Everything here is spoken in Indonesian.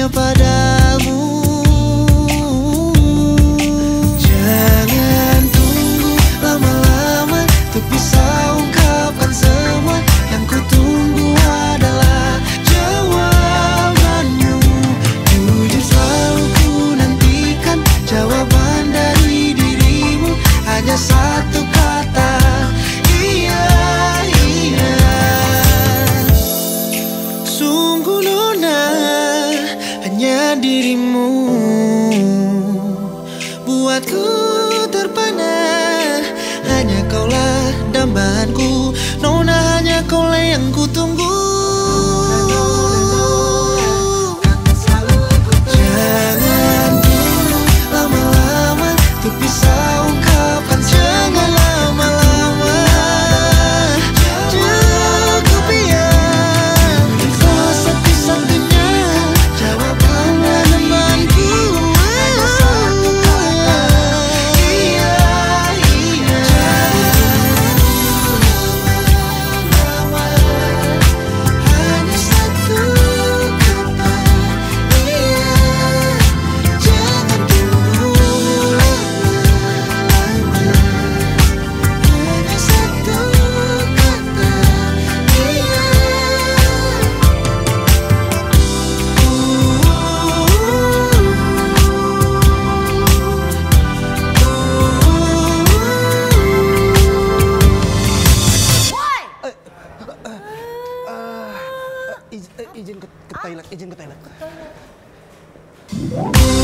your body. Dambaanku Nona hanya kaulah yang ku izin ke, ke toilet, izin ke toilet. Jangan